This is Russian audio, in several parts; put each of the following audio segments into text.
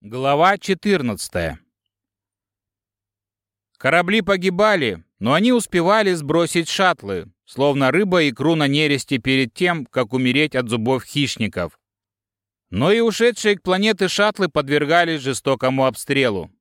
Глава 14 Корабли погибали, но они успевали сбросить шаттлы, словно рыба икру на нересте перед тем, как умереть от зубов хищников. Но и ушедшие к планете шаттлы подвергались жестокому обстрелу.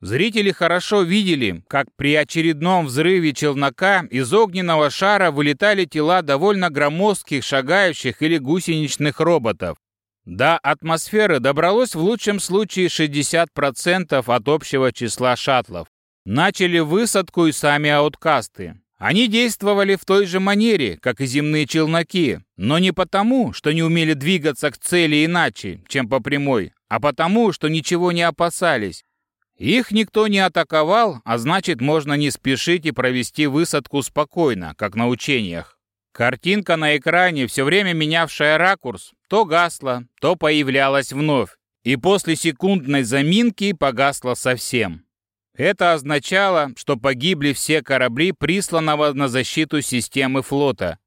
Зрители хорошо видели, как при очередном взрыве челнока из огненного шара вылетали тела довольно громоздких шагающих или гусеничных роботов. До атмосферы добралось в лучшем случае 60% от общего числа шаттлов. Начали высадку и сами ауткасты. Они действовали в той же манере, как и земные челноки, но не потому, что не умели двигаться к цели иначе, чем по прямой, а потому, что ничего не опасались. Их никто не атаковал, а значит, можно не спешить и провести высадку спокойно, как на учениях. Картинка на экране, все время менявшая ракурс, то гасла, то появлялась вновь, и после секундной заминки погасла совсем. Это означало, что погибли все корабли, присланного на защиту системы флота.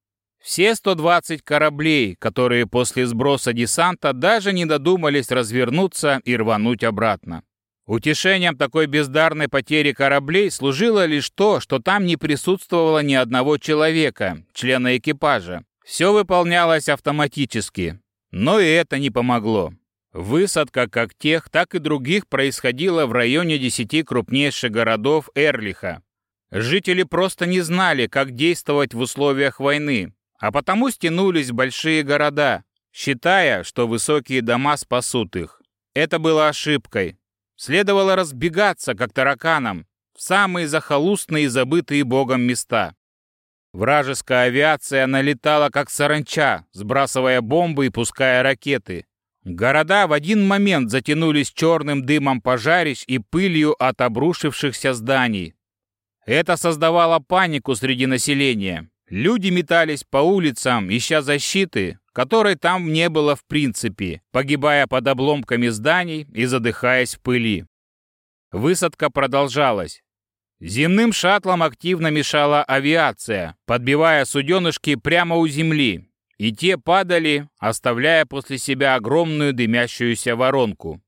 Все 120 кораблей, которые после сброса десанта даже не додумались развернуться и рвануть обратно. Утешением такой бездарной потери кораблей служило лишь то, что там не присутствовало ни одного человека, члена экипажа. Все выполнялось автоматически. Но и это не помогло. Высадка как тех, так и других происходила в районе десяти крупнейших городов Эрлиха. Жители просто не знали, как действовать в условиях войны, а потому стянулись большие города, считая, что высокие дома спасут их. Это было ошибкой. Следовало разбегаться, как тараканам, в самые захолустные и забытые богом места. Вражеская авиация налетала, как саранча, сбрасывая бомбы и пуская ракеты. Города в один момент затянулись черным дымом пожарищ и пылью от обрушившихся зданий. Это создавало панику среди населения. Люди метались по улицам, ища защиты, которой там не было в принципе, погибая под обломками зданий и задыхаясь в пыли. Высадка продолжалась. Земным шаттлам активно мешала авиация, подбивая суденышки прямо у земли, и те падали, оставляя после себя огромную дымящуюся воронку.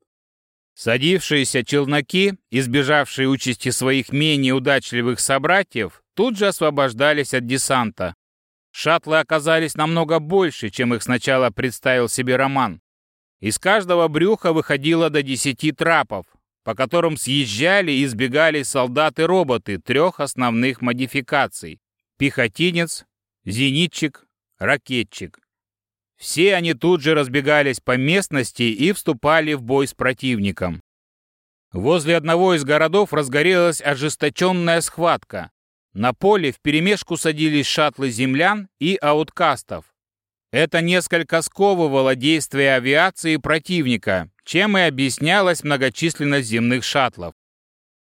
Садившиеся челноки, избежавшие участи своих менее удачливых собратьев, тут же освобождались от десанта, Шаттлы оказались намного больше, чем их сначала представил себе Роман. Из каждого брюха выходило до десяти трапов, по которым съезжали и избегали солдаты-роботы трех основных модификаций – пехотинец, зенитчик, ракетчик. Все они тут же разбегались по местности и вступали в бой с противником. Возле одного из городов разгорелась ожесточенная схватка. На поле вперемешку садились шаттлы землян и ауткастов. Это несколько сковывало действия авиации противника, чем и объяснялась многочисленность земных шаттлов.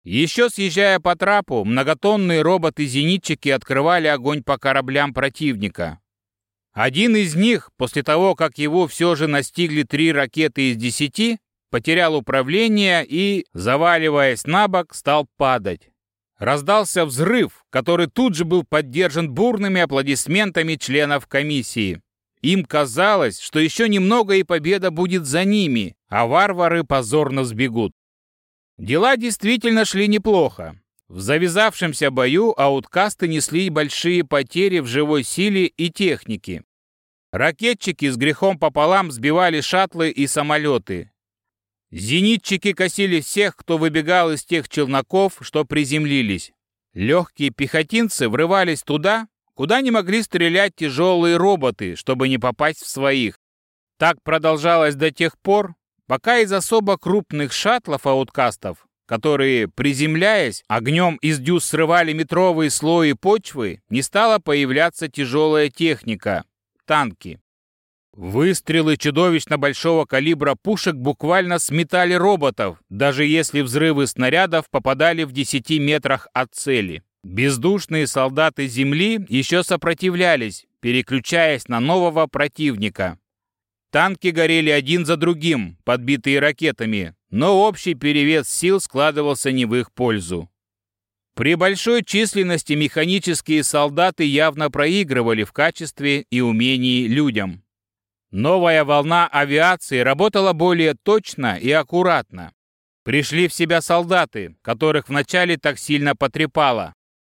Еще съезжая по трапу, многотонные роботы-зенитчики открывали огонь по кораблям противника. Один из них, после того, как его все же настигли три ракеты из десяти, потерял управление и, заваливаясь на бок, стал падать. Раздался взрыв, который тут же был поддержан бурными аплодисментами членов комиссии. Им казалось, что еще немного и победа будет за ними, а варвары позорно сбегут. Дела действительно шли неплохо. В завязавшемся бою ауткасты несли большие потери в живой силе и технике. Ракетчики с грехом пополам сбивали шаттлы и самолеты, Зенитчики косили всех, кто выбегал из тех челноков, что приземлились. Легкие пехотинцы врывались туда, куда не могли стрелять тяжелые роботы, чтобы не попасть в своих. Так продолжалось до тех пор, пока из особо крупных шаттлов-ауткастов, которые, приземляясь, огнем из дюз срывали метровые слои почвы, не стала появляться тяжелая техника – танки. Выстрелы чудовищно большого калибра пушек буквально сметали роботов, даже если взрывы снарядов попадали в 10 метрах от цели. Бездушные солдаты Земли еще сопротивлялись, переключаясь на нового противника. Танки горели один за другим, подбитые ракетами, но общий перевес сил складывался не в их пользу. При большой численности механические солдаты явно проигрывали в качестве и умении людям. Новая волна авиации работала более точно и аккуратно. Пришли в себя солдаты, которых вначале так сильно потрепало.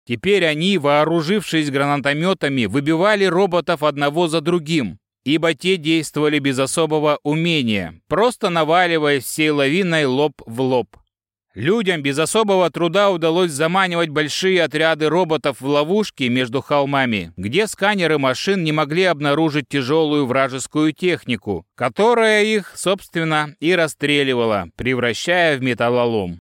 Теперь они, вооружившись гранатометами, выбивали роботов одного за другим, ибо те действовали без особого умения, просто наваливаясь всей лавиной лоб в лоб. Людям без особого труда удалось заманивать большие отряды роботов в ловушки между холмами, где сканеры машин не могли обнаружить тяжелую вражескую технику, которая их, собственно, и расстреливала, превращая в металлолом.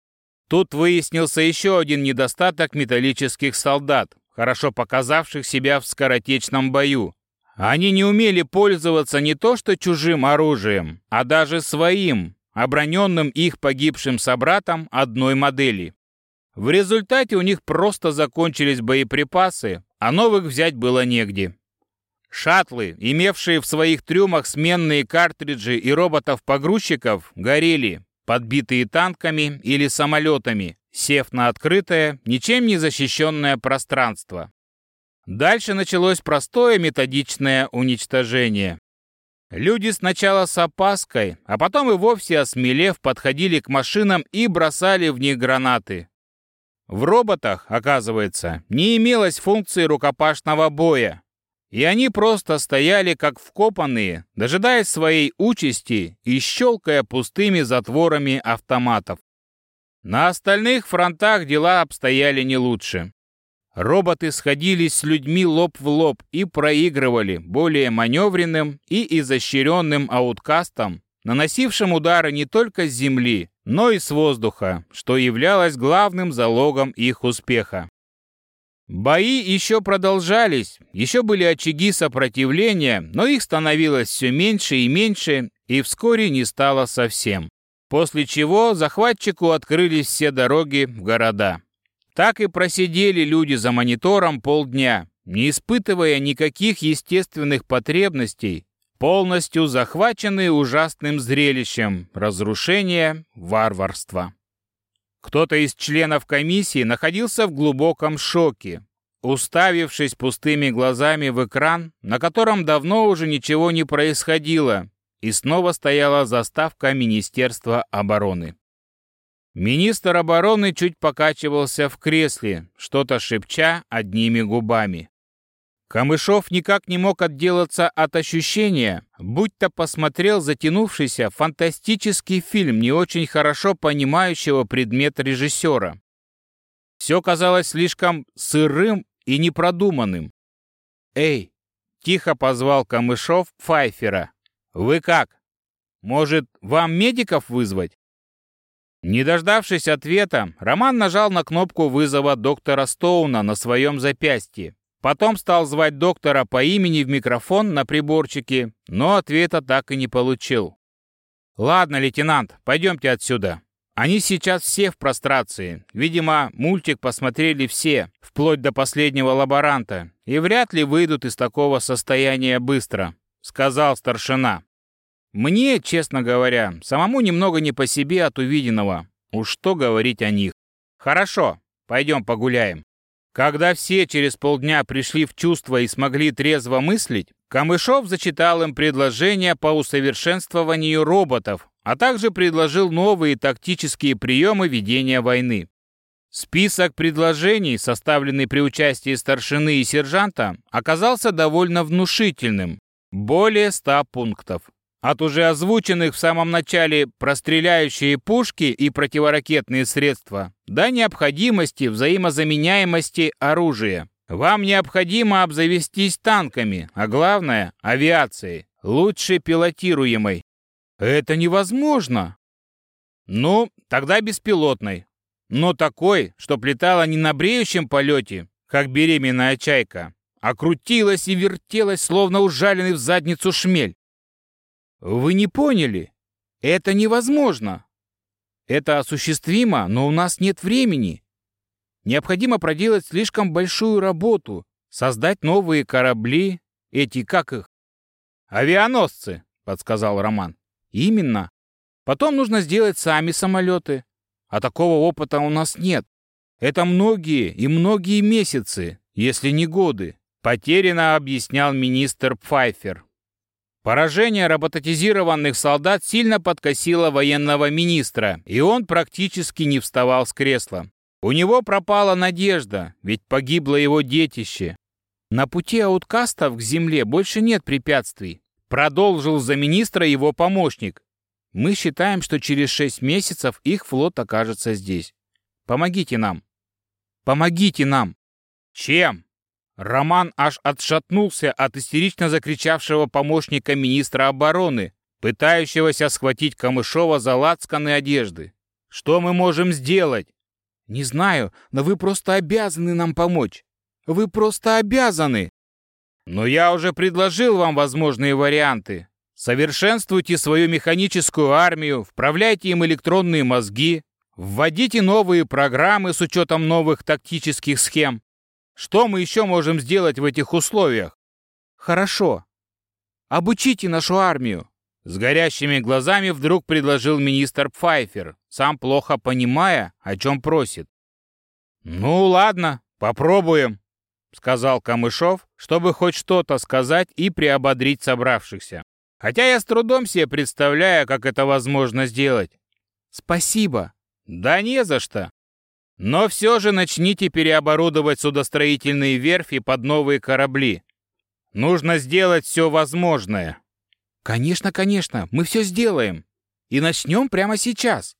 Тут выяснился еще один недостаток металлических солдат, хорошо показавших себя в скоротечном бою. Они не умели пользоваться не то что чужим оружием, а даже своим, оброненным их погибшим собратом одной модели. В результате у них просто закончились боеприпасы, а новых взять было негде. Шаттлы, имевшие в своих трюмах сменные картриджи и роботов-погрузчиков, горели, подбитые танками или самолетами, сев на открытое, ничем не защищенное пространство. Дальше началось простое методичное уничтожение. Люди сначала с опаской, а потом и вовсе осмелев подходили к машинам и бросали в них гранаты. В роботах, оказывается, не имелось функции рукопашного боя, и они просто стояли как вкопанные, дожидаясь своей участи и щелкая пустыми затворами автоматов. На остальных фронтах дела обстояли не лучше. Роботы сходились с людьми лоб в лоб и проигрывали более маневренным и изощренным ауткастам, наносившим удары не только с земли, но и с воздуха, что являлось главным залогом их успеха. Бои еще продолжались, еще были очаги сопротивления, но их становилось все меньше и меньше, и вскоре не стало совсем. После чего захватчику открылись все дороги в города. Так и просидели люди за монитором полдня, не испытывая никаких естественных потребностей, полностью захваченные ужасным зрелищем разрушения, варварства. Кто-то из членов комиссии находился в глубоком шоке, уставившись пустыми глазами в экран, на котором давно уже ничего не происходило, и снова стояла заставка Министерства обороны. Министр обороны чуть покачивался в кресле, что-то шепча одними губами. Камышов никак не мог отделаться от ощущения, будто посмотрел затянувшийся фантастический фильм не очень хорошо понимающего предмет режиссера. Все казалось слишком сырым и непродуманным. «Эй!» — тихо позвал Камышов Пфайфера. «Вы как? Может, вам медиков вызвать?» Не дождавшись ответа, Роман нажал на кнопку вызова доктора Стоуна на своем запястье. Потом стал звать доктора по имени в микрофон на приборчике, но ответа так и не получил. «Ладно, лейтенант, пойдемте отсюда. Они сейчас все в прострации. Видимо, мультик посмотрели все, вплоть до последнего лаборанта, и вряд ли выйдут из такого состояния быстро», — сказал старшина. Мне, честно говоря, самому немного не по себе от увиденного. Уж что говорить о них. Хорошо, пойдем погуляем. Когда все через полдня пришли в чувство и смогли трезво мыслить, Камышов зачитал им предложения по усовершенствованию роботов, а также предложил новые тактические приемы ведения войны. Список предложений, составленный при участии старшины и сержанта, оказался довольно внушительным – более 100 пунктов. От уже озвученных в самом начале простреляющие пушки и противоракетные средства до необходимости взаимозаменяемости оружия. Вам необходимо обзавестись танками, а главное – авиацией, лучше пилотируемой. Это невозможно. Ну, тогда беспилотной. Но такой, что летала не на бреющем полете, как беременная чайка, а крутилась и вертелась, словно ужаленный в задницу шмель. Вы не поняли? Это невозможно. Это осуществимо, но у нас нет времени. Необходимо проделать слишком большую работу, создать новые корабли, эти, как их? Авианосцы, подсказал Роман. Именно. Потом нужно сделать сами самолеты. А такого опыта у нас нет. Это многие и многие месяцы, если не годы, потерянно объяснял министр Пфайфер. Поражение роботизированных солдат сильно подкосило военного министра, и он практически не вставал с кресла. У него пропала надежда, ведь погибло его детище. На пути ауткастов к земле больше нет препятствий. Продолжил за министра его помощник. Мы считаем, что через шесть месяцев их флот окажется здесь. Помогите нам. Помогите нам. Чем? Роман аж отшатнулся от истерично закричавшего помощника министра обороны, пытающегося схватить Камышова за лацканы одежды. Что мы можем сделать? Не знаю, но вы просто обязаны нам помочь. Вы просто обязаны. Но я уже предложил вам возможные варианты. Совершенствуйте свою механическую армию, вправляйте им электронные мозги, вводите новые программы с учетом новых тактических схем. Что мы еще можем сделать в этих условиях? Хорошо. Обучите нашу армию. С горящими глазами вдруг предложил министр Пфайфер, сам плохо понимая, о чем просит. «Ну ладно, попробуем», — сказал Камышов, чтобы хоть что-то сказать и приободрить собравшихся. Хотя я с трудом себе представляю, как это возможно сделать. Спасибо. Да не за что. Но все же начните переоборудовать судостроительные верфи под новые корабли. Нужно сделать все возможное. Конечно, конечно, мы все сделаем. И начнем прямо сейчас.